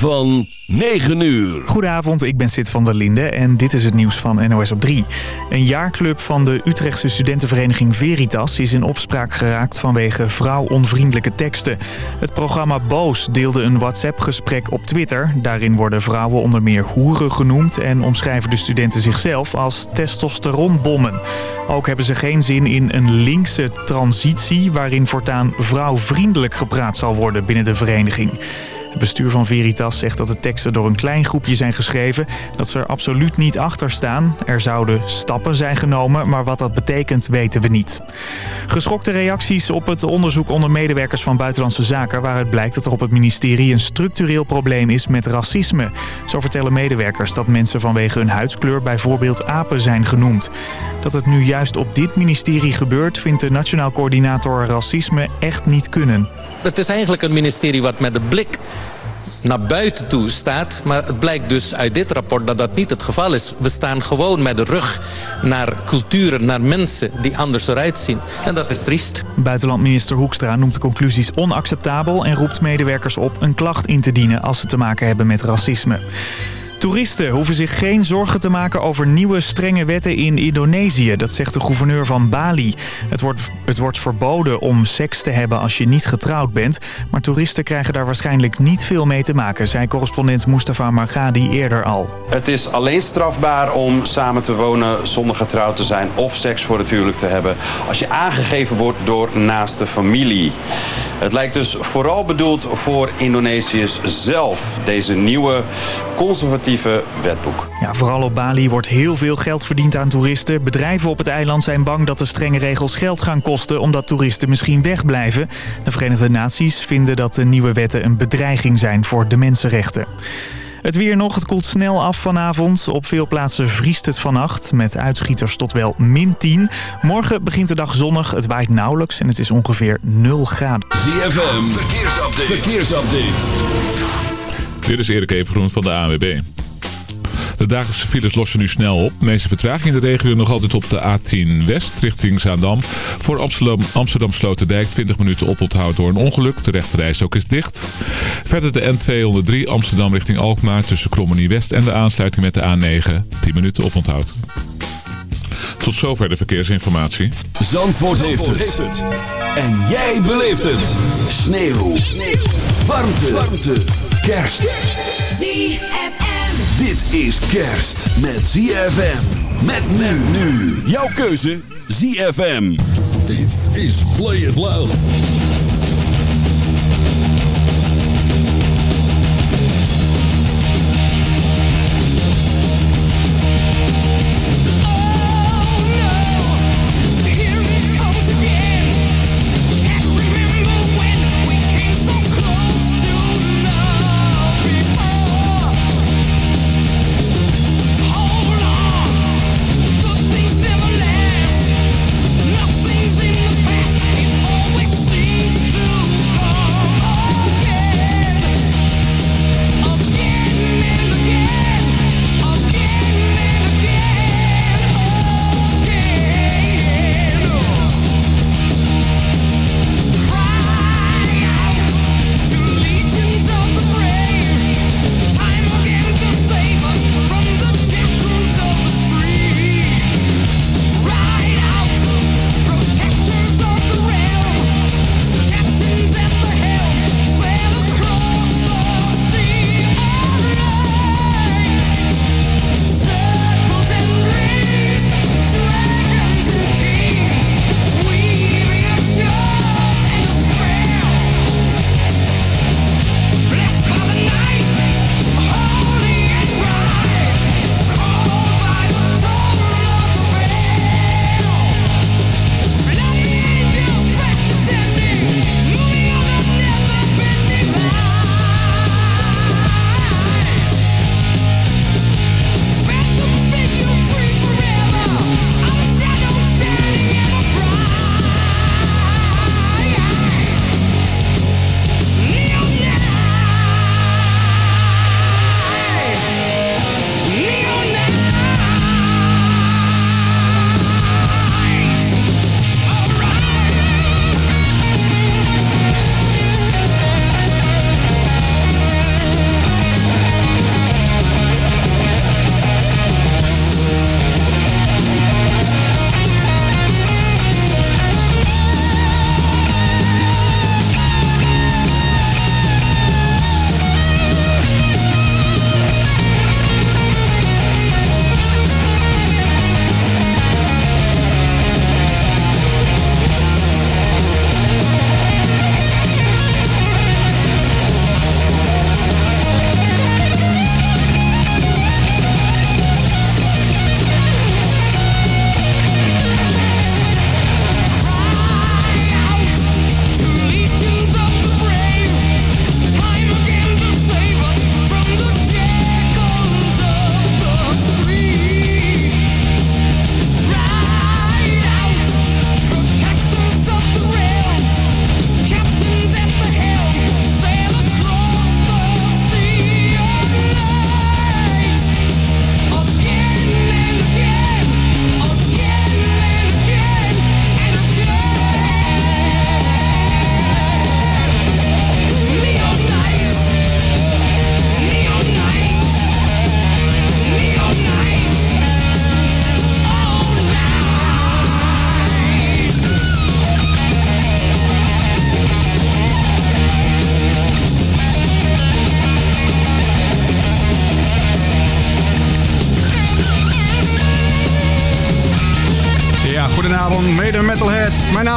van 9 uur. Goedenavond, ik ben Sid van der Linde en dit is het nieuws van NOS op 3. Een jaarclub van de Utrechtse studentenvereniging Veritas is in opspraak geraakt vanwege vrouwonvriendelijke teksten. Het programma Boos deelde een WhatsApp-gesprek op Twitter. Daarin worden vrouwen onder meer hoeren genoemd en omschrijven de studenten zichzelf als testosteronbommen. Ook hebben ze geen zin in een linkse transitie waarin voortaan vrouwvriendelijk gepraat zal worden binnen de vereniging. Het bestuur van Veritas zegt dat de teksten door een klein groepje zijn geschreven. Dat ze er absoluut niet achter staan. Er zouden stappen zijn genomen, maar wat dat betekent weten we niet. Geschokte reacties op het onderzoek onder medewerkers van Buitenlandse Zaken... waaruit blijkt dat er op het ministerie een structureel probleem is met racisme. Zo vertellen medewerkers dat mensen vanwege hun huidskleur bijvoorbeeld apen zijn genoemd. Dat het nu juist op dit ministerie gebeurt... vindt de Nationaal Coördinator Racisme echt niet kunnen. Het is eigenlijk een ministerie wat met de blik naar buiten toe staat. Maar het blijkt dus uit dit rapport dat dat niet het geval is. We staan gewoon met de rug naar culturen, naar mensen die anders eruit zien. En dat is triest. Buitenlandminister Hoekstra noemt de conclusies onacceptabel... en roept medewerkers op een klacht in te dienen als ze te maken hebben met racisme. Toeristen hoeven zich geen zorgen te maken over nieuwe strenge wetten in Indonesië. Dat zegt de gouverneur van Bali. Het wordt, het wordt verboden om seks te hebben als je niet getrouwd bent. Maar toeristen krijgen daar waarschijnlijk niet veel mee te maken, zei correspondent Mustafa Margadi eerder al. Het is alleen strafbaar om samen te wonen zonder getrouwd te zijn of seks voor het huwelijk te hebben. Als je aangegeven wordt door naaste familie. Het lijkt dus vooral bedoeld voor Indonesiërs zelf. Deze nieuwe conservatieve wetboek. Ja, vooral op Bali wordt heel veel geld verdiend aan toeristen. Bedrijven op het eiland zijn bang dat de strenge regels geld gaan kosten... omdat toeristen misschien wegblijven. De Verenigde Naties vinden dat de nieuwe wetten een bedreiging zijn voor de mensenrechten. Het weer nog, het koelt snel af vanavond. Op veel plaatsen vriest het vannacht, met uitschieters tot wel min 10. Morgen begint de dag zonnig, het waait nauwelijks en het is ongeveer 0 graden. ZFM, verkeersupdate. verkeersupdate. Dit is Erik Evengroen van de ANWB. De dagelijkse files lossen nu snel op. De meeste vertraging in de regio nog altijd op de A10 West richting Zaandam. Voor Amsterdam, Amsterdam Sloterdijk 20 minuten oponthoud door een ongeluk. De rechterreis ook is dicht. Verder de N203 Amsterdam richting Alkmaar tussen Krommenie West en de aansluiting met de A9. 10 minuten oponthoud. Tot zover de verkeersinformatie. Zandvoort, heeft, het. En jij beleeft het. Sneeuw. Sneeuw. Warmte. Warmte. Kerst. ZFM. Dit is kerst met ZFM. Met men nu. Jouw keuze ZFM. Dit is Play It Loud.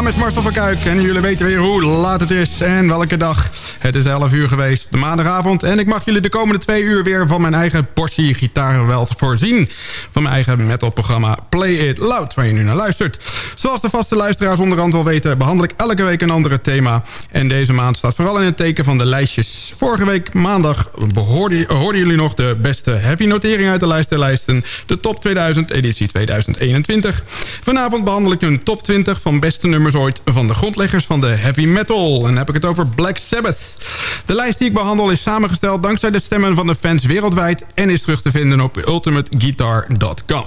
samen Marcel van Kuik en jullie weten weer hoe laat het is en welke dag. Het is 11 uur geweest, de maandagavond. En ik mag jullie de komende twee uur weer van mijn eigen portie gitaargeweld voorzien. Van mijn eigen metalprogramma Play It Loud, waar je nu naar luistert. Zoals de vaste luisteraars onderhand wel weten... behandel ik elke week een ander thema. En deze maand staat vooral in het teken van de lijstjes. Vorige week maandag hoorden, jullie nog de beste heavy notering uit de lijst der lijsten. De top 2000, editie 2021. Vanavond behandel ik een top 20 van beste nummers ooit... van de grondleggers van de heavy metal. En dan heb ik het over Black Sabbath. De lijst die ik behandel is samengesteld dankzij de stemmen van de fans wereldwijd... en is terug te vinden op ultimateguitar.com.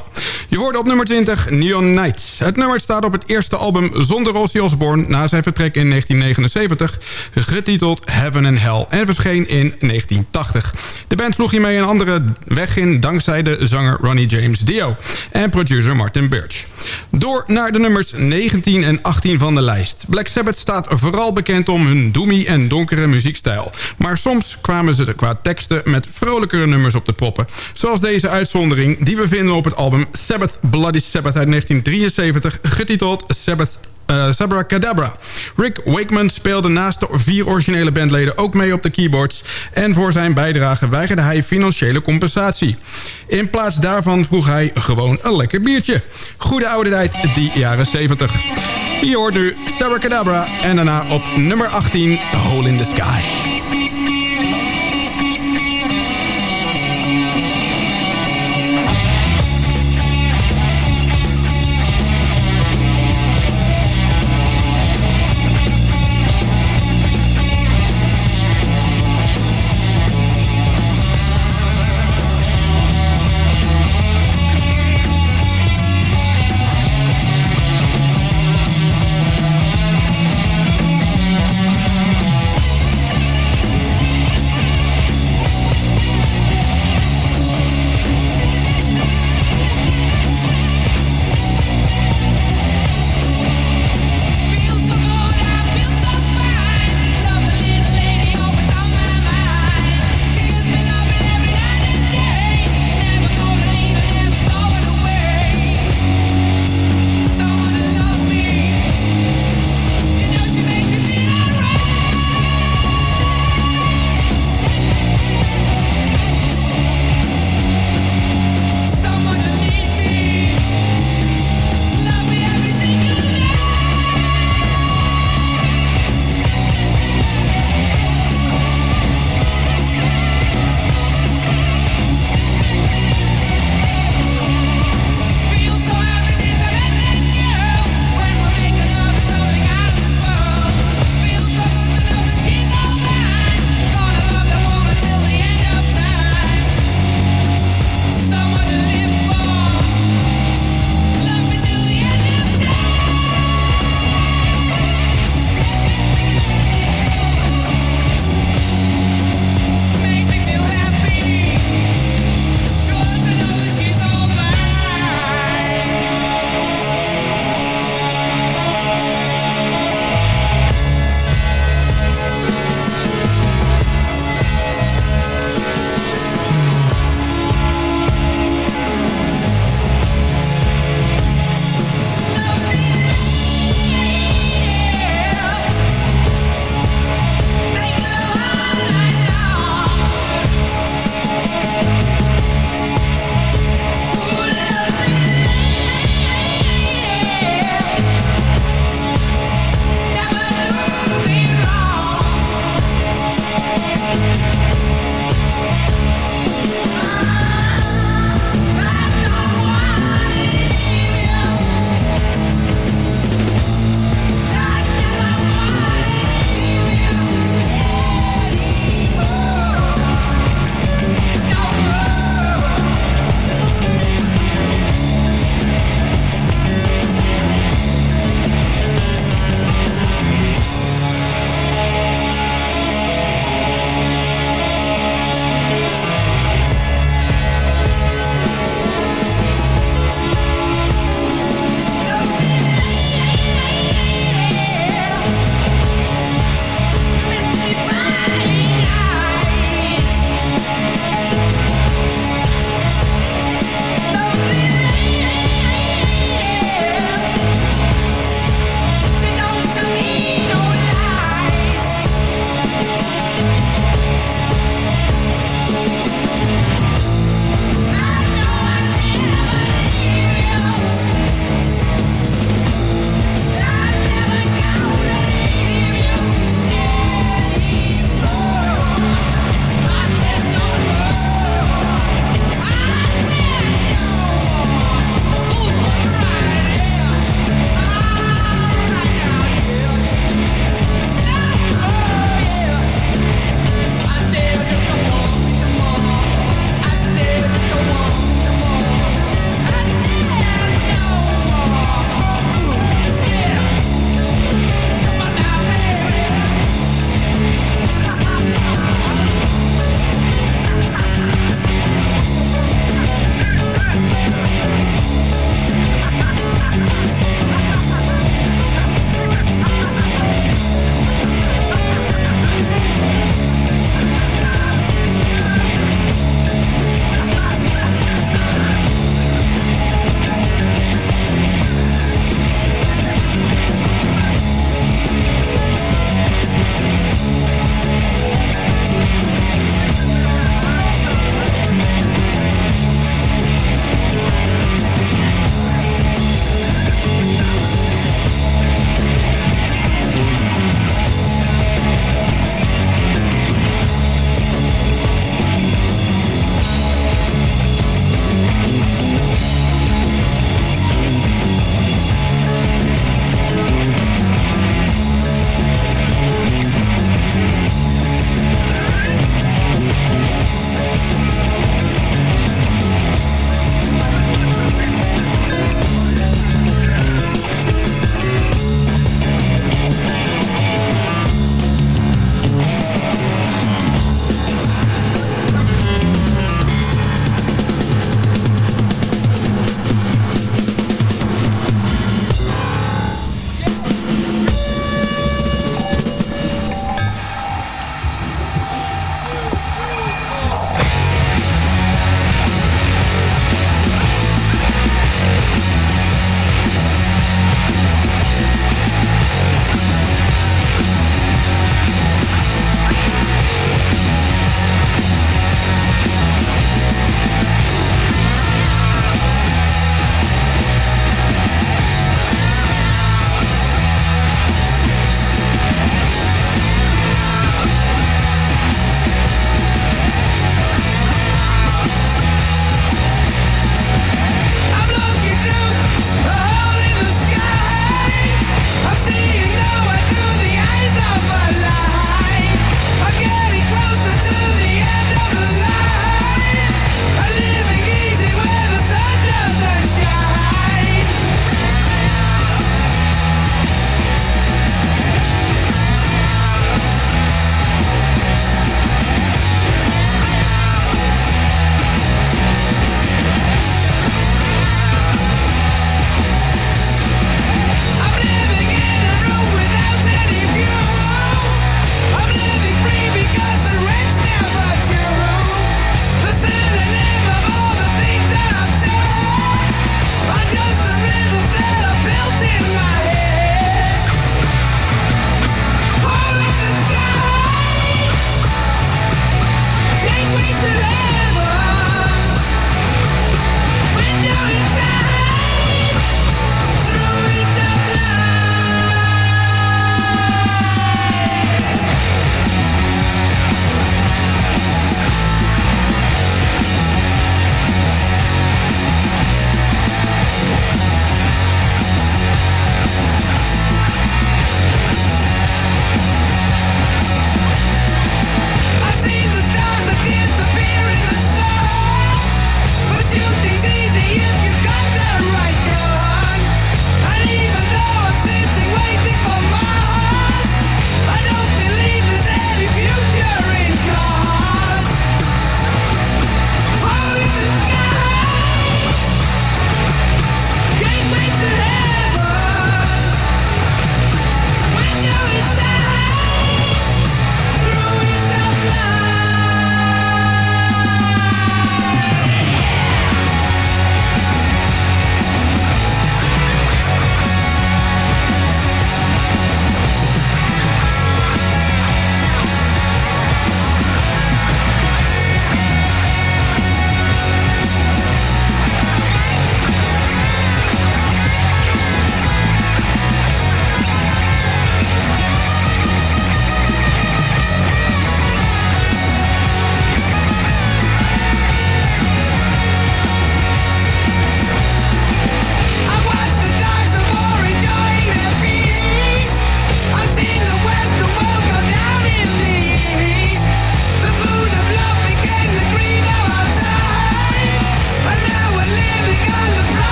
Je hoorde op nummer 20 Neon Nights. Het nummer staat op het eerste album zonder Ozzy Osbourne... na zijn vertrek in 1979, getiteld Heaven and Hell... en verscheen in 1980. De band sloeg hiermee een andere weg in... dankzij de zanger Ronnie James Dio en producer Martin Birch. Door naar de nummers 19 en 18 van de lijst. Black Sabbath staat vooral bekend om hun doomy en donkere muziekstijl. Maar soms kwamen ze er qua teksten met vrolijkere nummers op de proppen. Zoals deze uitzondering die we vinden op het album Sabbath Bloody Sabbath uit 1973... getiteld Sabbath uh, Sabra Cadabra. Rick Wakeman speelde naast de vier originele bandleden ook mee op de keyboards... en voor zijn bijdrage weigerde hij financiële compensatie. In plaats daarvan vroeg hij gewoon een lekker biertje. Goede oude tijd, die jaren 70. Hier hoort nu Sabra Cadabra en daarna op nummer 18 Hole in the Sky.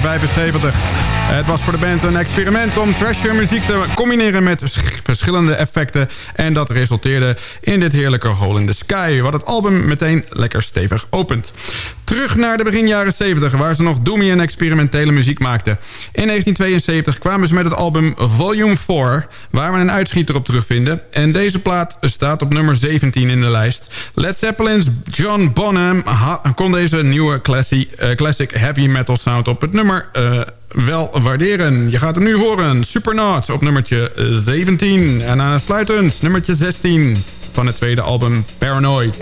1975. Het was voor de band een experiment om thrasher muziek te combineren met verschillende effecten. En dat resulteerde in dit heerlijke Hole in the Sky, wat het album meteen lekker stevig opent. Terug naar de begin jaren 70, waar ze nog doomy en experimentele muziek maakten. In 1972 kwamen ze met het album Volume 4, waar we een uitschieter op terugvinden. En deze plaat staat op nummer 17 in de lijst. Led Zeppelin's John Bonham kon deze nieuwe classic, uh, classic heavy metal sound op het nummer... Uh, wel waarderen. Je gaat hem nu horen. Supernaut op nummertje 17. En aan het fluiten nummertje 16 van het tweede album Paranoid.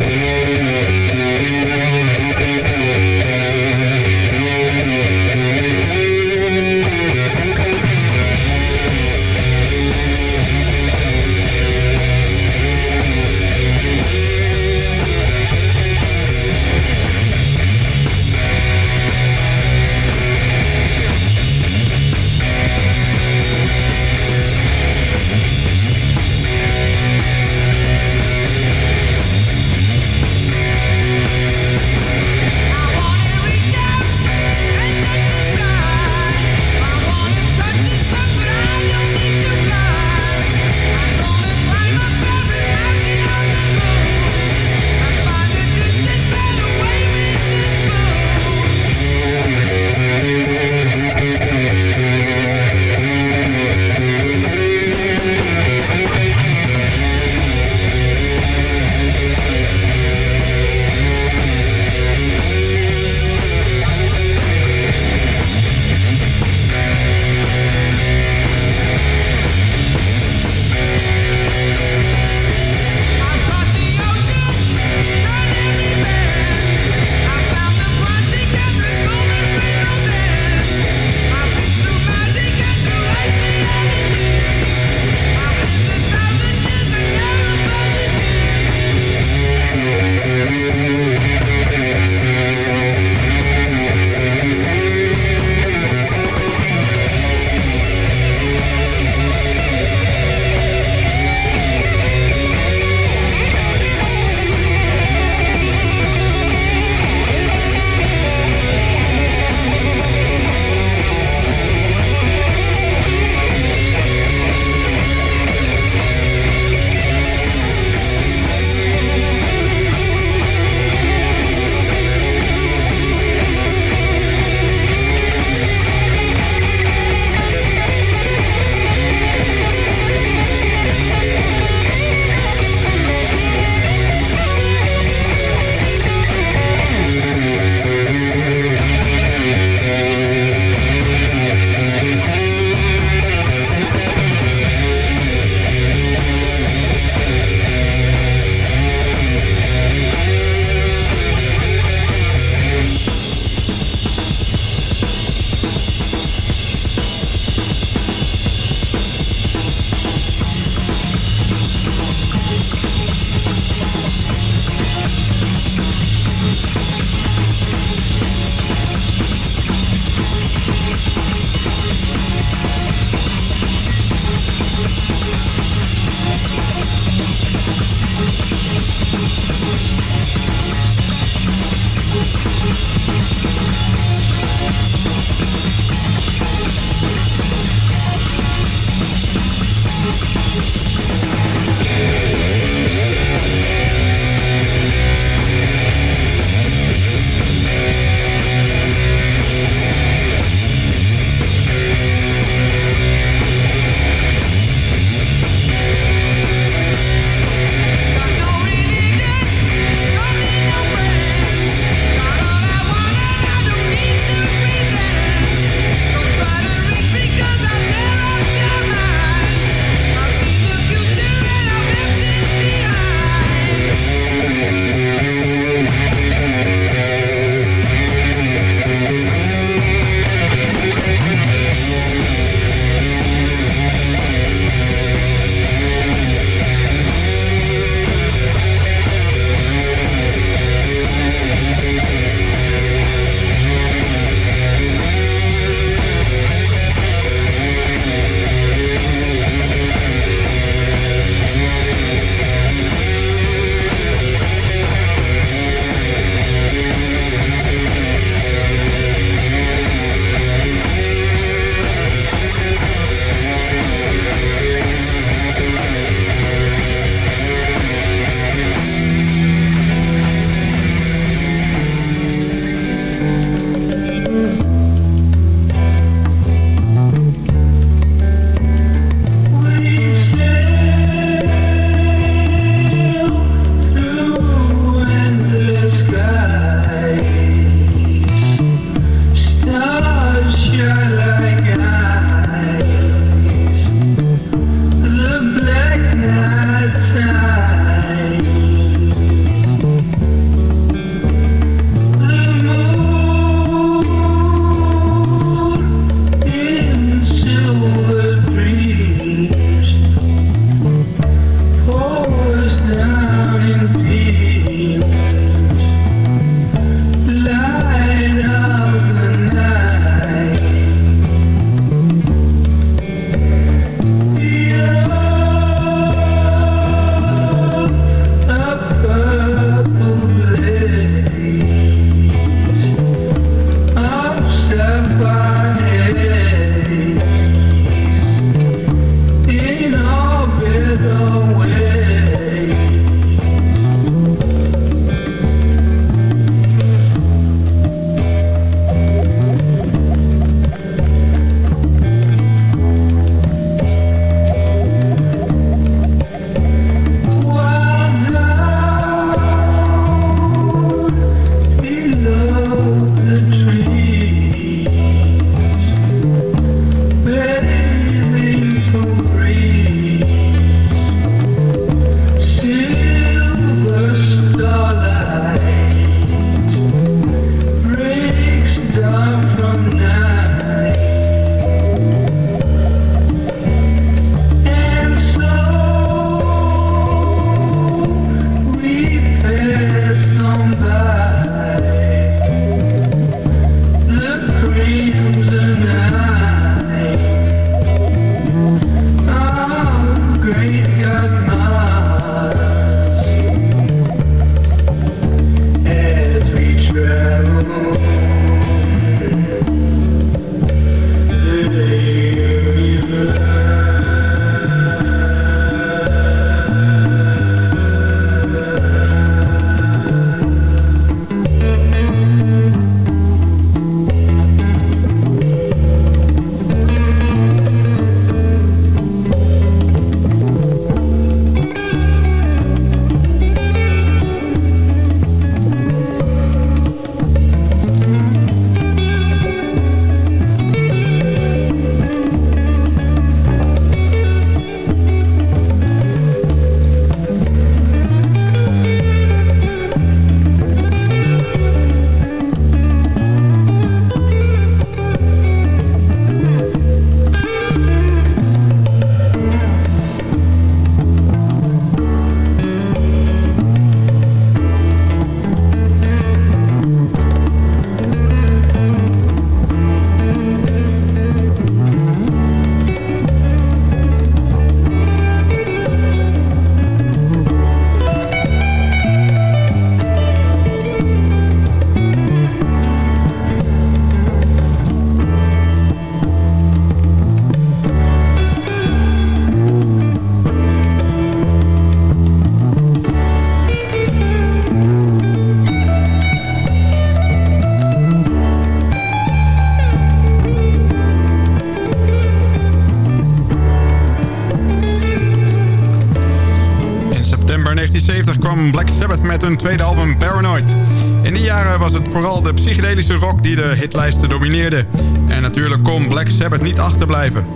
Het vooral de psychedelische rock die de hitlijsten domineerde. En natuurlijk kon Black Sabbath niet achterblijven.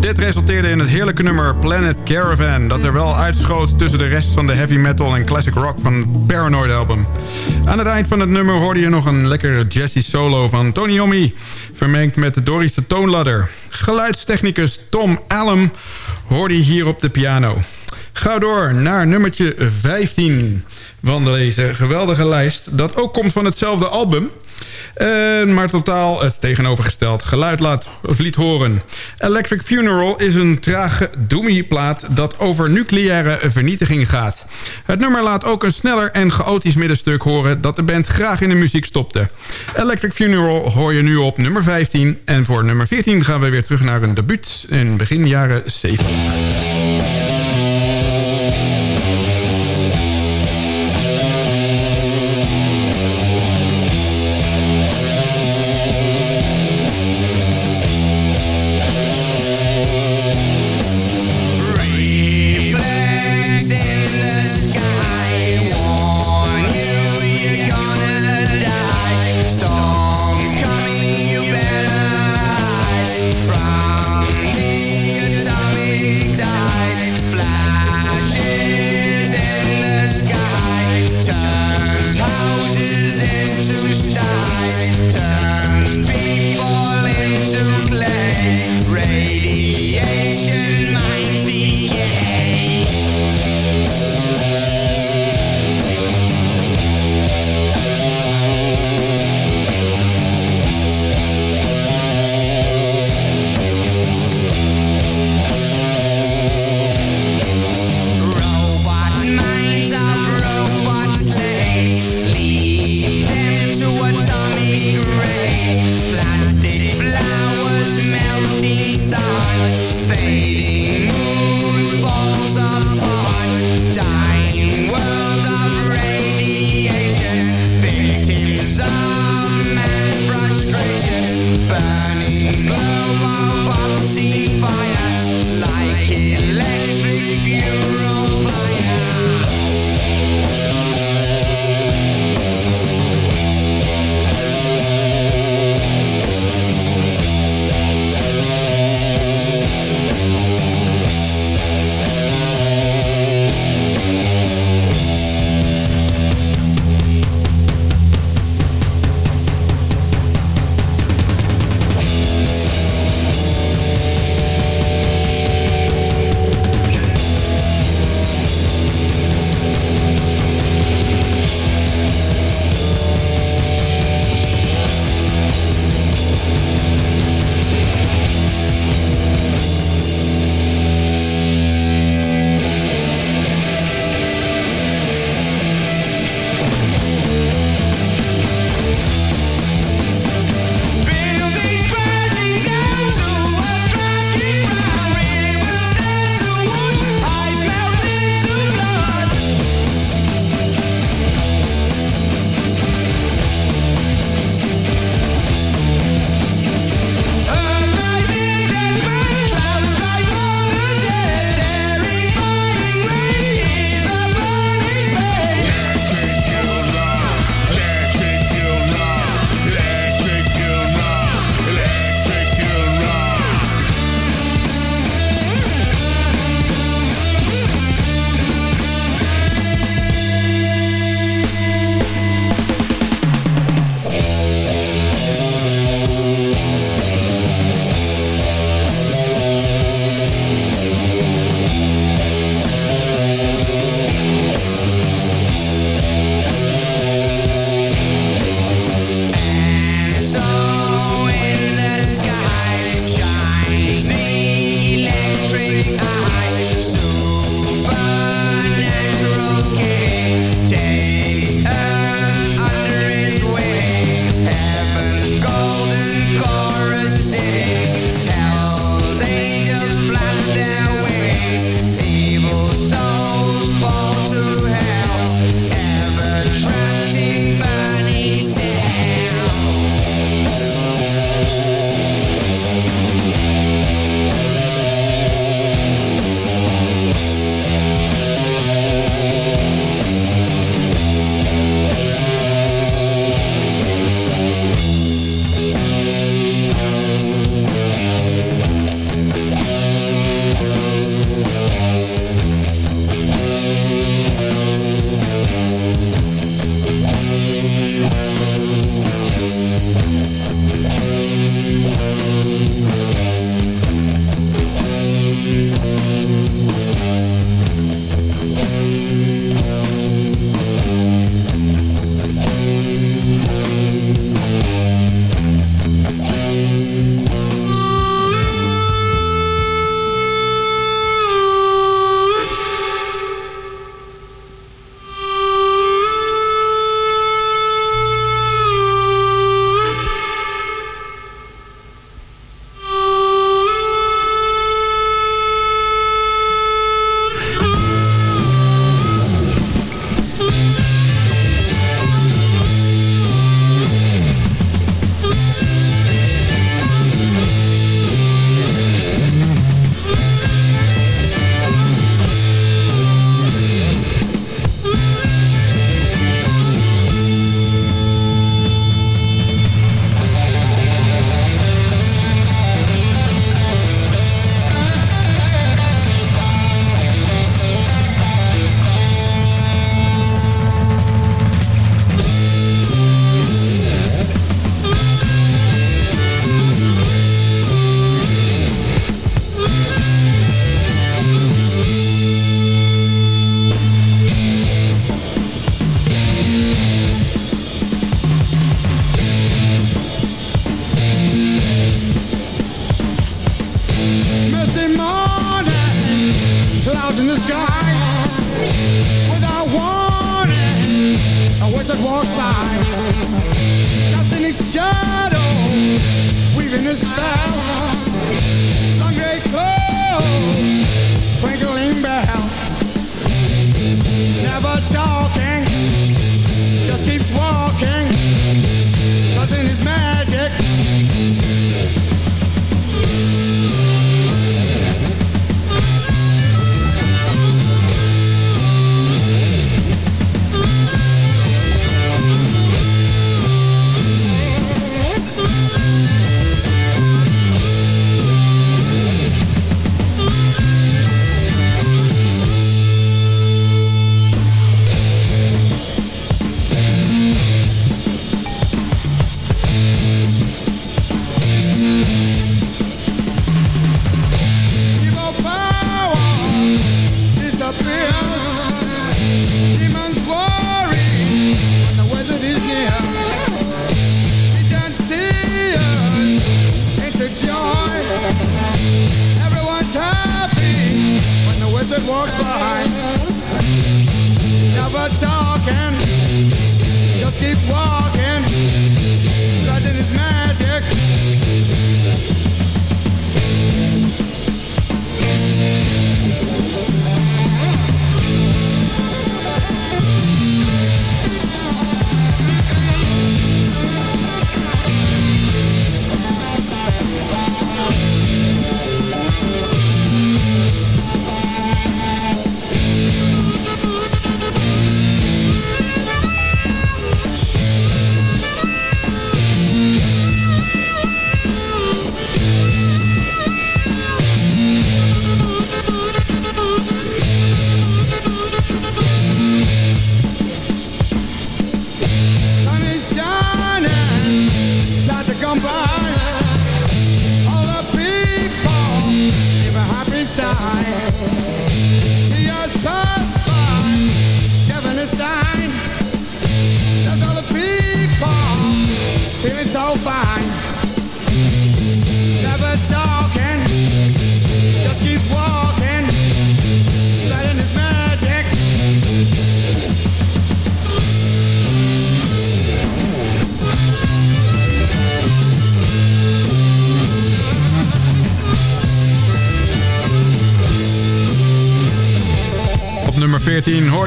Dit resulteerde in het heerlijke nummer Planet Caravan... dat er wel uitschoot tussen de rest van de heavy metal en classic rock van het Paranoid album. Aan het eind van het nummer hoorde je nog een lekkere jazzy solo van Tony Iommi... vermengd met de Dorische toonladder. Geluidstechnicus Tom Allum hoorde hier op de piano. Ga door naar nummertje 15 van deze geweldige lijst. Dat ook komt van hetzelfde album. Maar totaal het tegenovergesteld geluid laat, of liet horen. Electric Funeral is een trage doomy-plaat dat over nucleaire vernietiging gaat. Het nummer laat ook een sneller en chaotisch middenstuk horen... dat de band graag in de muziek stopte. Electric Funeral hoor je nu op nummer 15. En voor nummer 14 gaan we weer terug naar een debuut in begin jaren 70.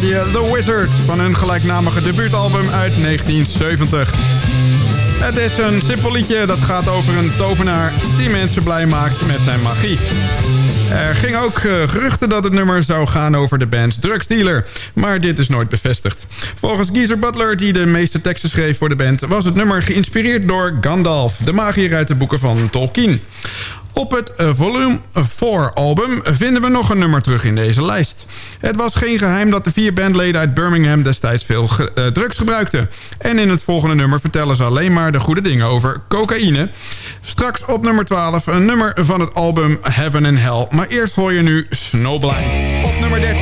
The Wizard van hun gelijknamige debuutalbum uit 1970. Het is een simpel liedje dat gaat over een tovenaar die mensen blij maakt met zijn magie. Er ging ook eh, geruchten dat het nummer zou gaan over de band's drugsdealer. Maar dit is nooit bevestigd. Volgens Geezer Butler, die de meeste teksten schreef voor de band... was het nummer geïnspireerd door Gandalf, de magier uit de boeken van Tolkien. Op het eh, Volume 4 album vinden we nog een nummer terug in deze lijst. Het was geen geheim dat de vier bandleden uit Birmingham destijds veel eh, drugs gebruikten. En in het volgende nummer vertellen ze alleen maar de goede dingen over cocaïne. Straks op nummer 12 een nummer van het album Heaven and Hell. Maar eerst hoor je nu Snowblind op nummer 13.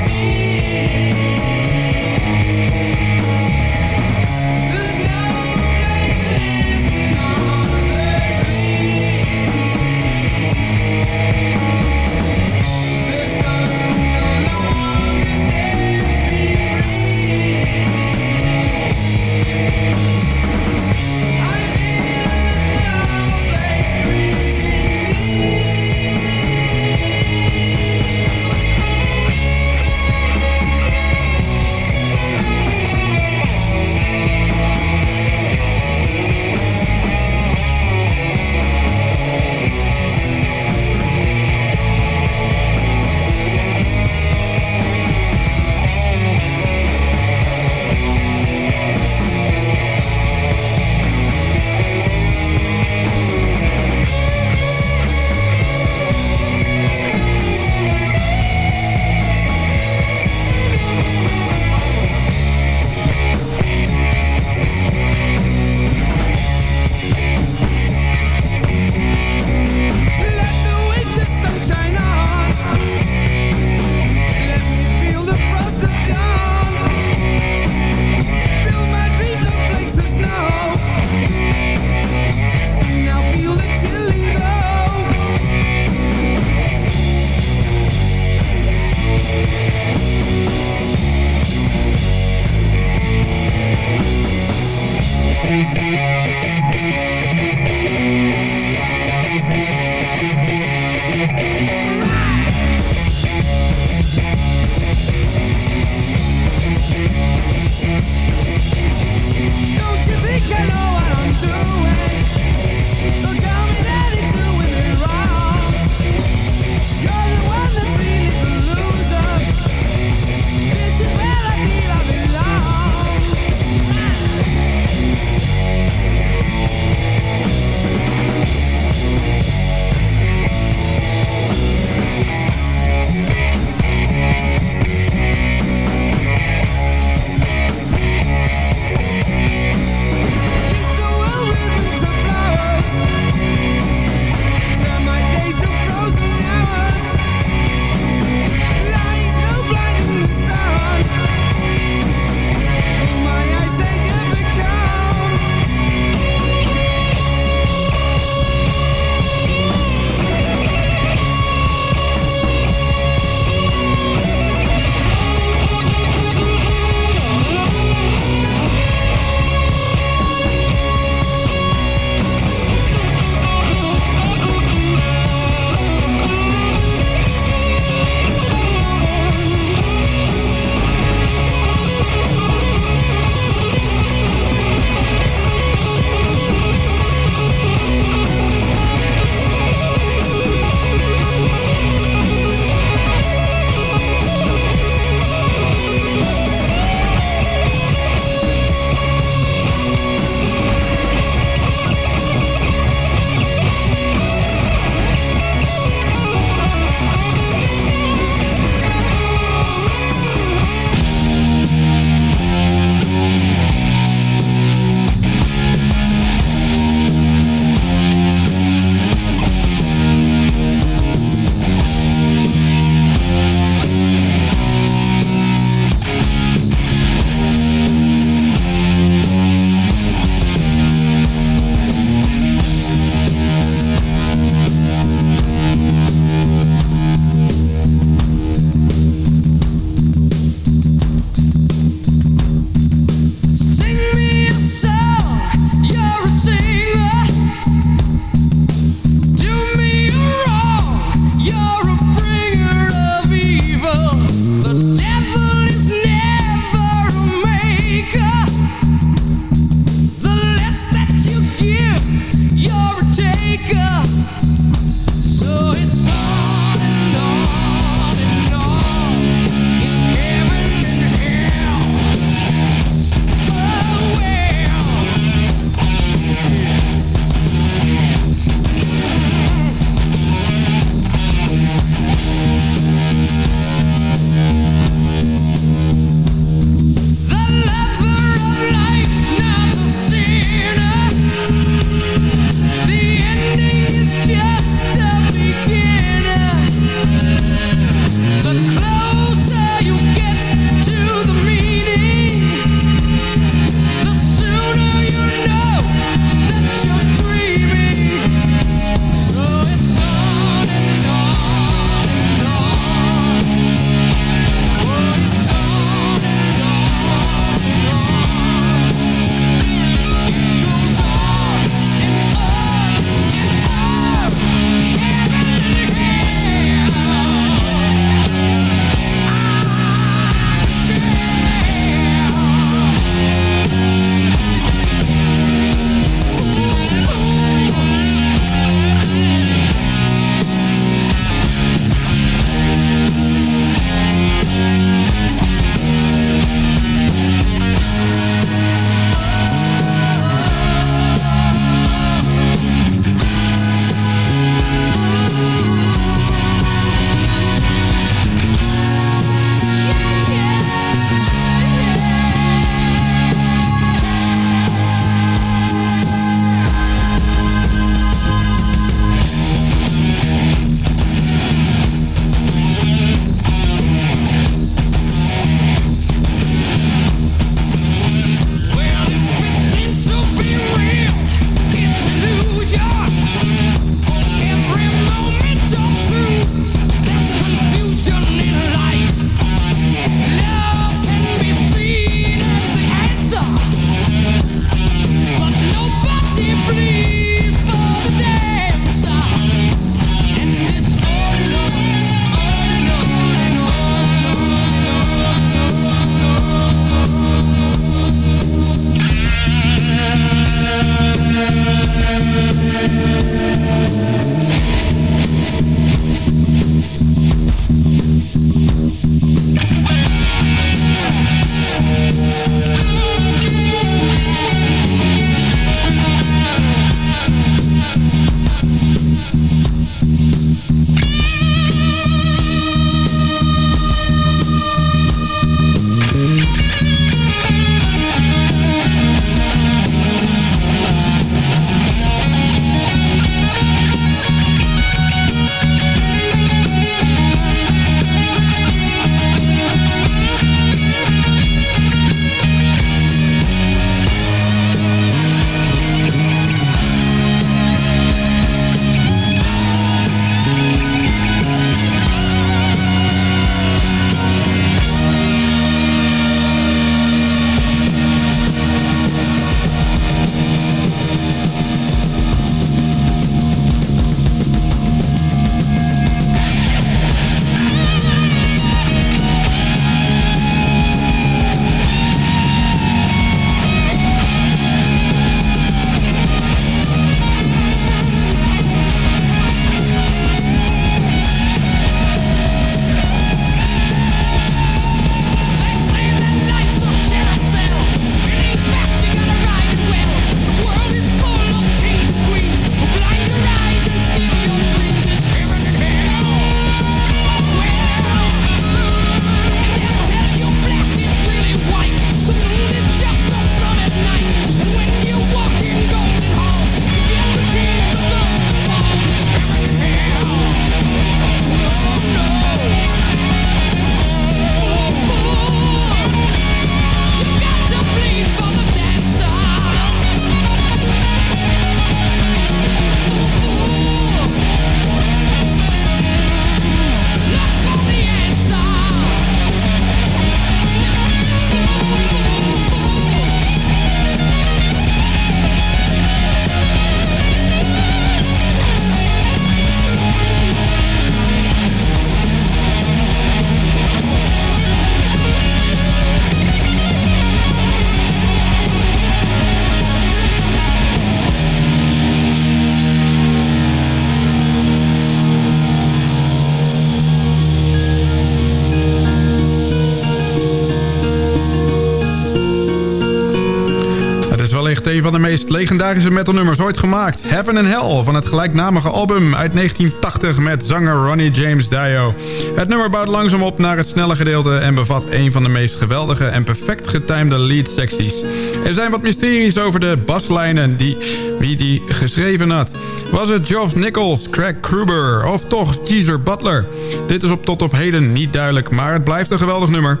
Een van de meest legendarische metalnummers ooit gemaakt. Heaven and Hell van het gelijknamige album uit 1980 met zanger Ronnie James Dio. Het nummer bouwt langzaam op naar het snelle gedeelte... en bevat een van de meest geweldige en perfect getimede lead secties. Er zijn wat mysteries over de baslijnen die wie die geschreven had. Was het Geoff Nichols, Craig Kruber of toch Geezer Butler? Dit is op tot op heden niet duidelijk, maar het blijft een geweldig nummer.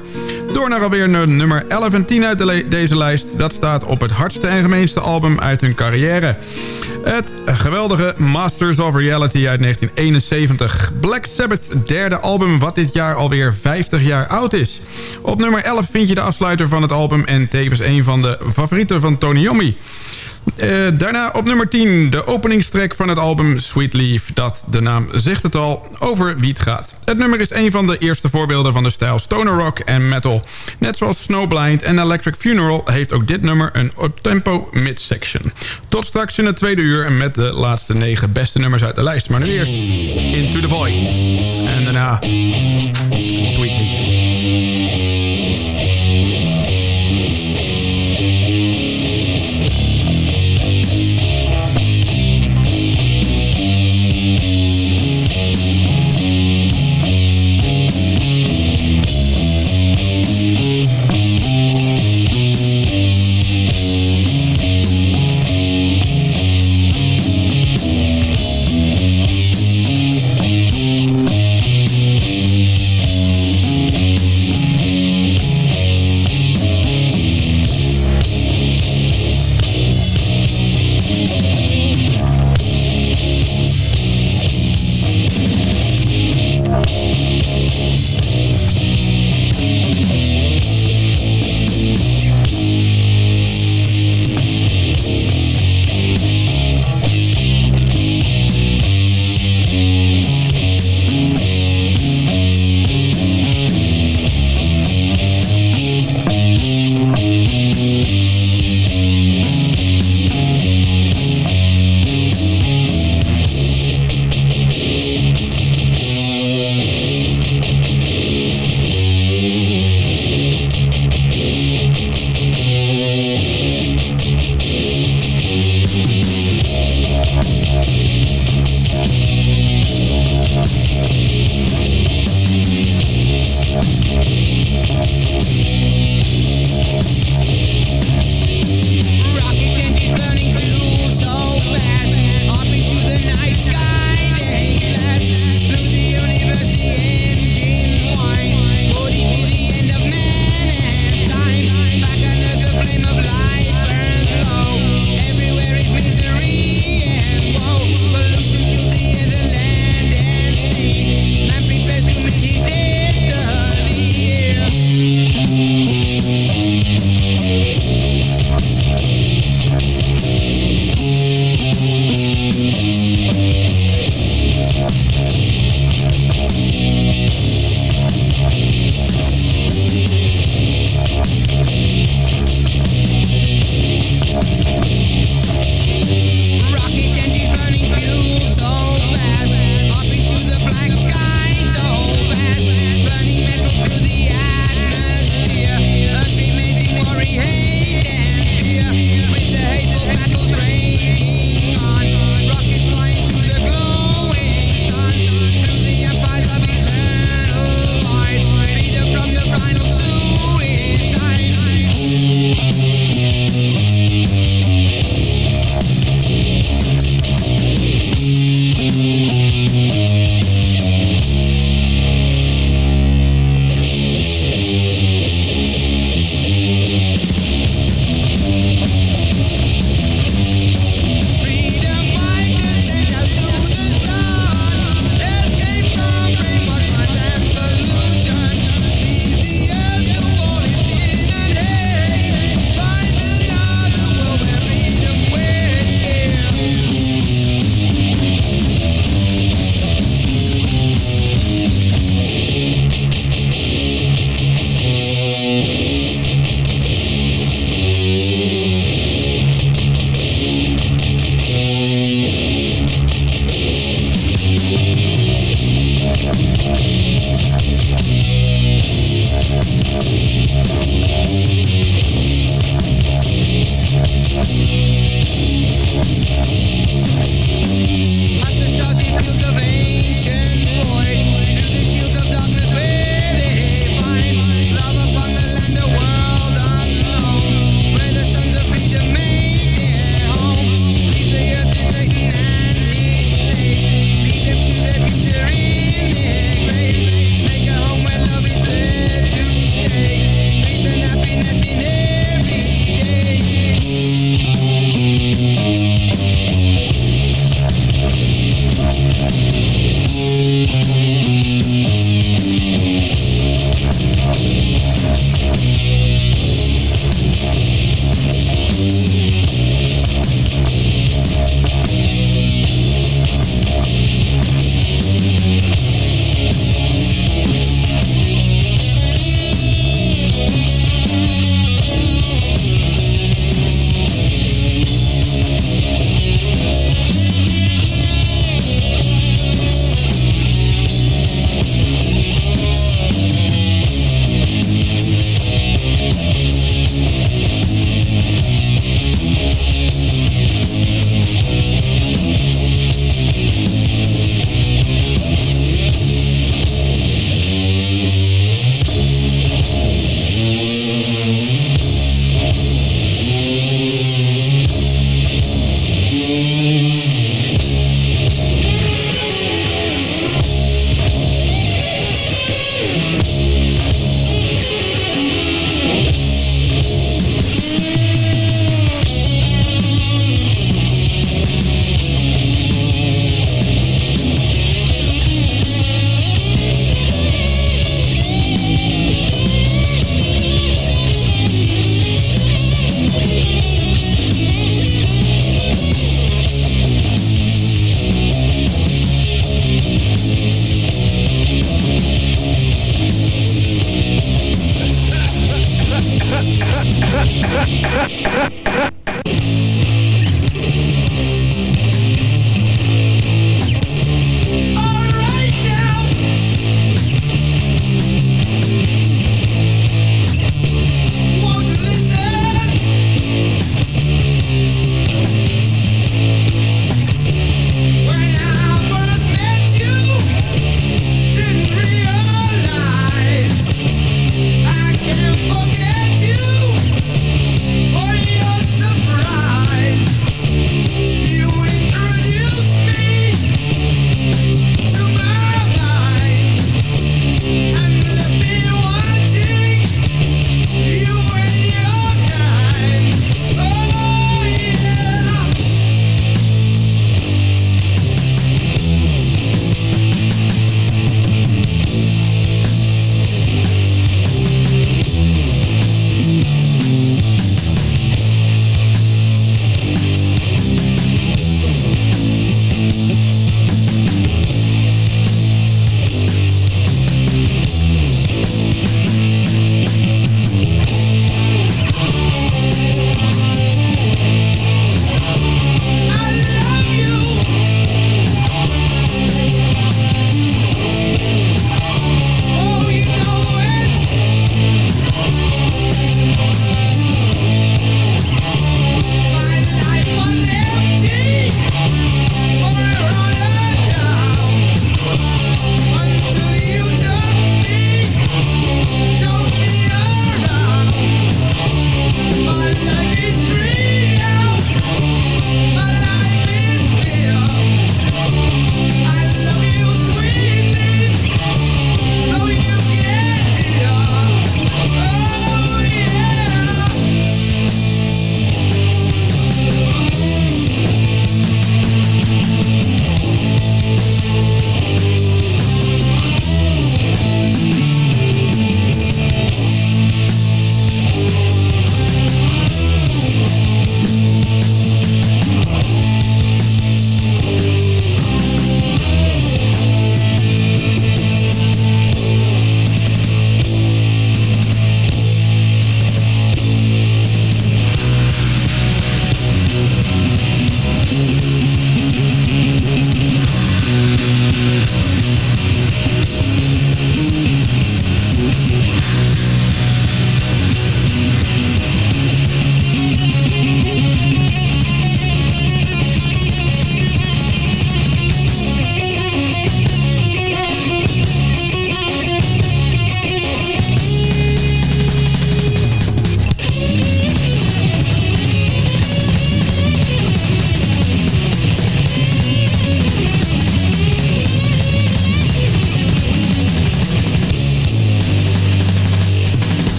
Door naar alweer nummer 11 en 10 uit deze lijst. Dat staat op het hardste en gemeenste album uit hun carrière. Het geweldige Masters of Reality uit 1971. Black Sabbath, derde album wat dit jaar alweer 50 jaar oud is. Op nummer 11 vind je de afsluiter van het album... en tevens een van de favorieten van Tony Yomi. Uh, daarna op nummer 10 de openingstrek van het album Sweet Leaf. Dat, de naam zegt het al, over wie het gaat. Het nummer is een van de eerste voorbeelden van de stijl stoner rock en metal. Net zoals Snowblind en Electric Funeral heeft ook dit nummer een up-tempo midsection. Tot straks in het tweede uur met de laatste negen beste nummers uit de lijst. Maar nu eerst Into the Void. En daarna Sweet Leaf.